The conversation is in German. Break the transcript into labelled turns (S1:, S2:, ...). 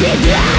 S1: Die up